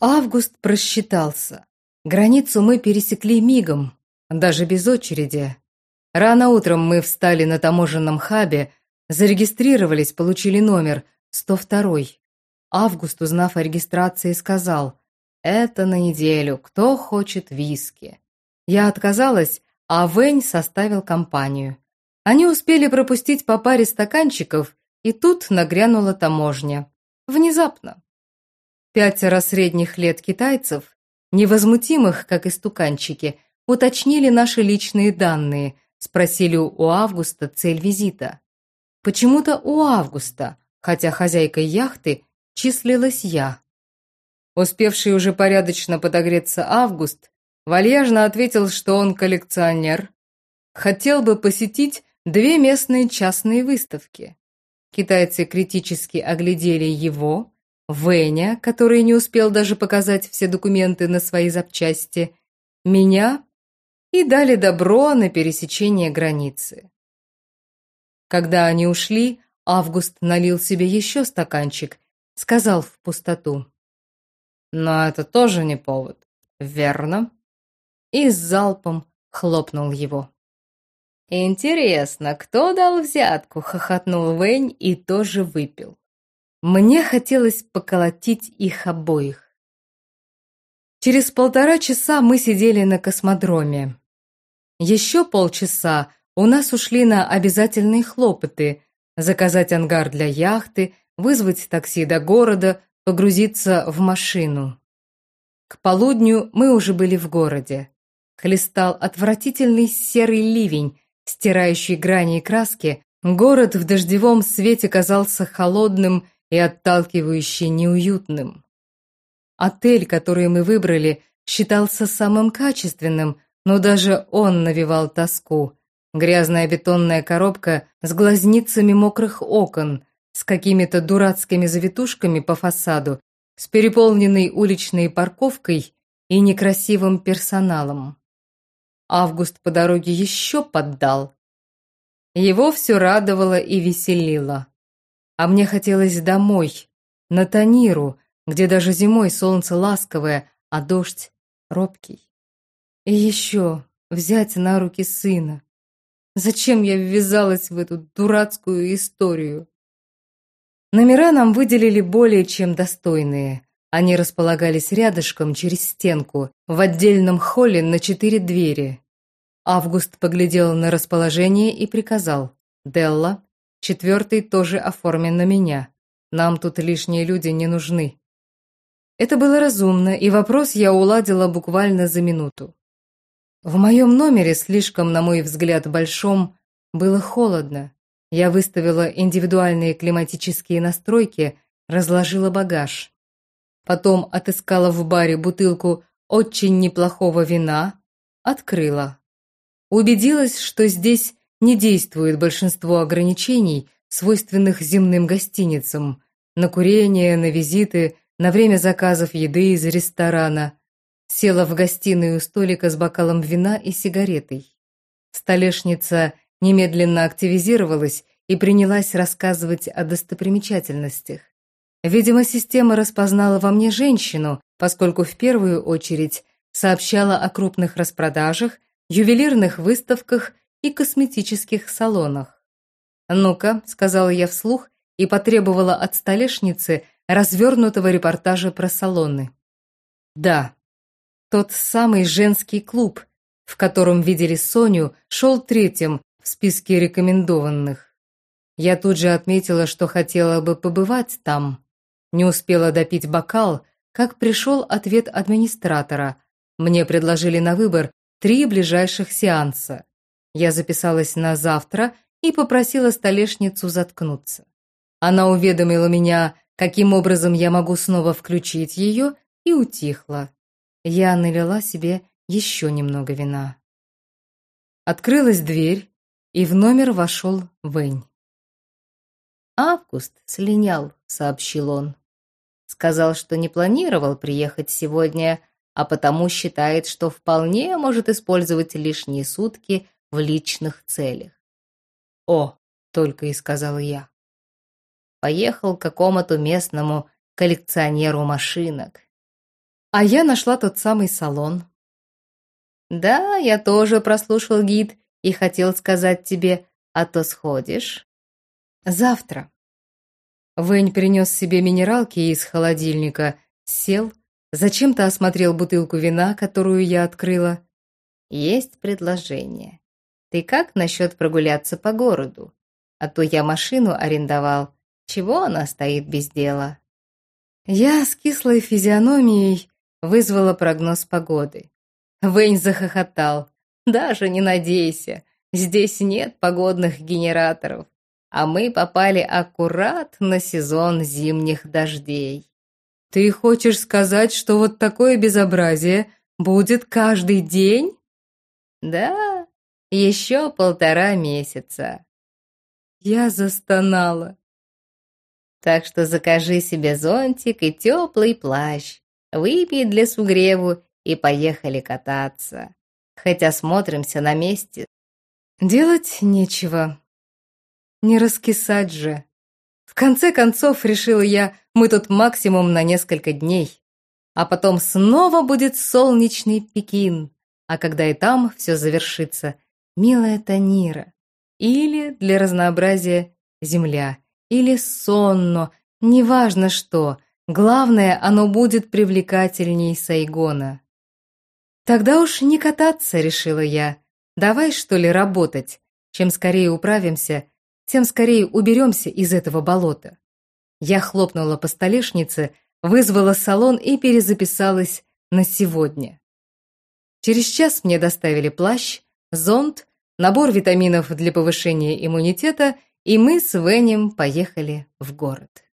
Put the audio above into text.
Август просчитался. Границу мы пересекли мигом, даже без очереди. Рано утром мы встали на таможенном хабе, зарегистрировались, получили номер 102. Август, узнав о регистрации, сказал, «Это на неделю, кто хочет виски?» Я отказалась, а Вэнь составил компанию. Они успели пропустить по паре стаканчиков, и тут нагрянула таможня. Внезапно. Пятеро средних лет китайцев, невозмутимых, как истуканчики, уточнили наши личные данные, спросили у Августа цель визита. Почему-то у Августа, хотя хозяйкой яхты числилась я. Успевший уже порядочно подогреться Август вальяжно ответил, что он коллекционер, хотел бы посетить две местные частные выставки. Китайцы критически оглядели его, Веня, который не успел даже показать все документы на свои запчасти, меня и дали добро на пересечение границы. Когда они ушли, Август налил себе еще стаканчик, сказал в пустоту. «Но это тоже не повод, верно?» И с залпом хлопнул его. «Интересно, кто дал взятку?» — хохотнул Вэнь и тоже выпил. Мне хотелось поколотить их обоих. Через полтора часа мы сидели на космодроме. Еще полчаса у нас ушли на обязательные хлопоты – заказать ангар для яхты, вызвать такси до города, погрузиться в машину. К полудню мы уже были в городе. Хлестал отвратительный серый ливень, стирающий грани и краски, город в дождевом свете казался холодным и отталкивающе неуютным. Отель, который мы выбрали, считался самым качественным, но даже он навевал тоску. Грязная бетонная коробка с глазницами мокрых окон, с какими-то дурацкими завитушками по фасаду, с переполненной уличной парковкой и некрасивым персоналом. Август по дороге еще поддал. Его все радовало и веселило. А мне хотелось домой, на Таниру, где даже зимой солнце ласковое, а дождь робкий. И еще взять на руки сына. Зачем я ввязалась в эту дурацкую историю? Номера нам выделили более чем достойные. Они располагались рядышком через стенку, в отдельном холле на четыре двери. Август поглядел на расположение и приказал. «Делла, четвертый тоже оформлен на меня. Нам тут лишние люди не нужны». Это было разумно, и вопрос я уладила буквально за минуту. В моем номере, слишком, на мой взгляд, большом, было холодно. Я выставила индивидуальные климатические настройки, разложила багаж. Потом отыскала в баре бутылку очень неплохого вина, открыла. Убедилась, что здесь не действует большинство ограничений, свойственных земным гостиницам, на курение, на визиты, на время заказов еды из ресторана, Села в гостиную у столика с бокалом вина и сигаретой. Столешница немедленно активизировалась и принялась рассказывать о достопримечательностях. Видимо, система распознала во мне женщину, поскольку в первую очередь сообщала о крупных распродажах, ювелирных выставках и косметических салонах. «Ну-ка», — сказала я вслух и потребовала от столешницы развернутого репортажа про салоны. «Да, тот самый женский клуб, в котором видели Соню, шел третьим в списке рекомендованных. Я тут же отметила, что хотела бы побывать там. Не успела допить бокал, как пришел ответ администратора. Мне предложили на выбор три ближайших сеанса. Я записалась на завтра и попросила столешницу заткнуться. Она уведомила меня, каким образом я могу снова включить ее, и утихла. Я налила себе еще немного вина. Открылась дверь, и в номер вошел Вэнь. «Август слинял», — сообщил он. Сказал, что не планировал приехать сегодня, а потому считает, что вполне может использовать лишние сутки в личных целях. «О!» — только и сказал я. Поехал к какому-то местному коллекционеру машинок. А я нашла тот самый салон. Да, я тоже прослушал гид и хотел сказать тебе, а то сходишь. Завтра. Вэнь принес себе минералки из холодильника, сел, зачем-то осмотрел бутылку вина, которую я открыла. Есть предложение. Ты как насчет прогуляться по городу? А то я машину арендовал. Чего она стоит без дела? Я с кислой физиономией вызвала прогноз погоды. Вэнь захохотал. «Даже не надейся, здесь нет погодных генераторов, а мы попали аккурат на сезон зимних дождей». «Ты хочешь сказать, что вот такое безобразие будет каждый день?» «Да, еще полтора месяца». Я застонала. «Так что закажи себе зонтик и теплый плащ, выпей для сугреву и поехали кататься. Хотя смотримся на месте. Делать нечего. Не раскисать же. В конце концов, решила я, мы тут максимум на несколько дней. А потом снова будет солнечный Пекин. А когда и там все завершится, милая Танира. Или, для разнообразия, земля. Или сонно, неважно что. Главное, оно будет привлекательней Сайгона. «Тогда уж не кататься», — решила я. «Давай, что ли, работать. Чем скорее управимся, тем скорее уберемся из этого болота». Я хлопнула по столешнице, вызвала салон и перезаписалась на сегодня. Через час мне доставили плащ, зонт, набор витаминов для повышения иммунитета, и мы с Венем поехали в город.